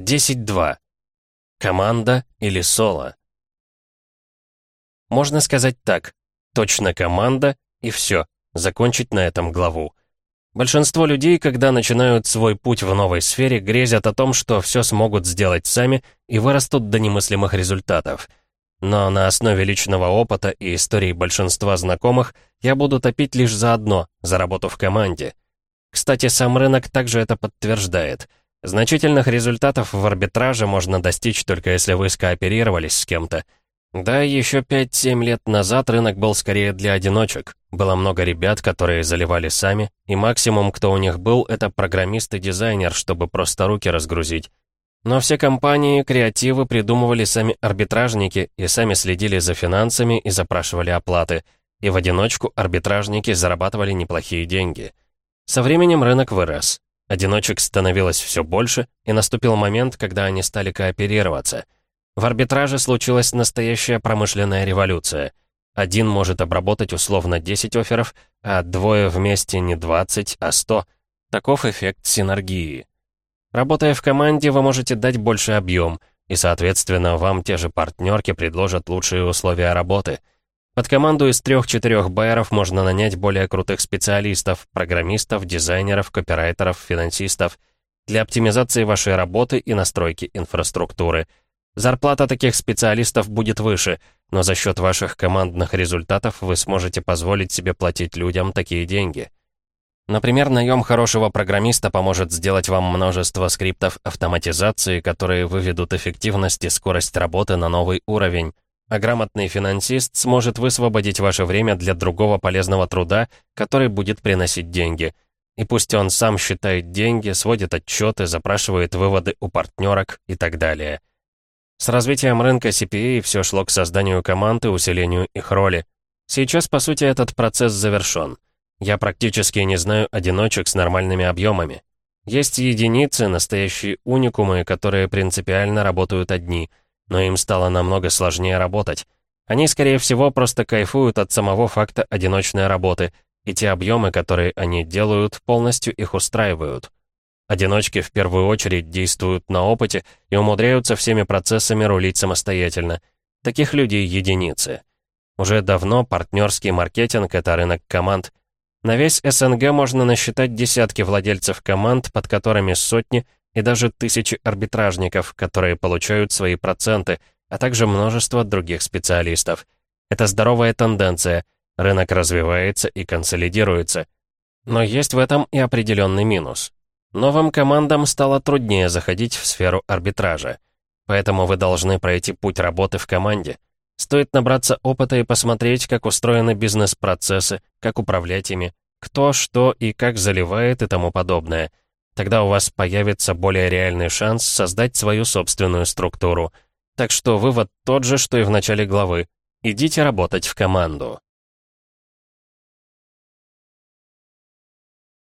10.2. Команда или соло? Можно сказать так. Точно команда и все. Закончить на этом главу. Большинство людей, когда начинают свой путь в новой сфере, грезят о том, что все смогут сделать сами и вырастут до немыслимых результатов. Но на основе личного опыта и истории большинства знакомых я буду топить лишь за одно — за работу в команде. Кстати, сам рынок также это подтверждает. Значительных результатов в арбитраже можно достичь только если вы скооперировались с кем-то. Да, еще 5-7 лет назад рынок был скорее для одиночек. Было много ребят, которые заливали сами, и максимум, кто у них был, это программист и дизайнер, чтобы просто руки разгрузить. Но все компании, креативы придумывали сами арбитражники и сами следили за финансами и запрашивали оплаты. И в одиночку арбитражники зарабатывали неплохие деньги. Со временем рынок вырос. Одиночек становилось все больше, и наступил момент, когда они стали кооперироваться. В арбитраже случилась настоящая промышленная революция. Один может обработать условно 10 офферов, а двое вместе не 20, а 100. Таков эффект синергии. Работая в команде, вы можете дать больше объем, и, соответственно, вам те же партнерки предложат лучшие условия работы — под команду из трех-четырех байеров можно нанять более крутых специалистов, программистов, дизайнеров, копирайтеров, финансистов для оптимизации вашей работы и настройки инфраструктуры. Зарплата таких специалистов будет выше, но за счет ваших командных результатов вы сможете позволить себе платить людям такие деньги. Например, наем хорошего программиста поможет сделать вам множество скриптов автоматизации, которые выведут эффективность и скорость работы на новый уровень. А грамотный финансист сможет высвободить ваше время для другого полезного труда, который будет приносить деньги. И пусть он сам считает деньги, сводит отчеты, запрашивает выводы у партнерок и так далее. С развитием рынка CPA все шло к созданию команд и усилению их роли. Сейчас, по сути, этот процесс завершен. Я практически не знаю одиночек с нормальными объемами. Есть единицы, настоящие уникумы, которые принципиально работают одни — но им стало намного сложнее работать. Они, скорее всего, просто кайфуют от самого факта одиночной работы, и те объемы, которые они делают, полностью их устраивают. Одиночки в первую очередь действуют на опыте и умудряются всеми процессами рулить самостоятельно. Таких людей единицы. Уже давно партнерский маркетинг — это рынок команд. На весь СНГ можно насчитать десятки владельцев команд, под которыми сотни, и даже тысячи арбитражников, которые получают свои проценты, а также множество других специалистов. Это здоровая тенденция, рынок развивается и консолидируется. Но есть в этом и определенный минус. Новым командам стало труднее заходить в сферу арбитража. Поэтому вы должны пройти путь работы в команде. Стоит набраться опыта и посмотреть, как устроены бизнес-процессы, как управлять ими, кто, что и как заливает и тому подобное – Тогда у вас появится более реальный шанс создать свою собственную структуру. Так что вывод тот же, что и в начале главы. Идите работать в команду.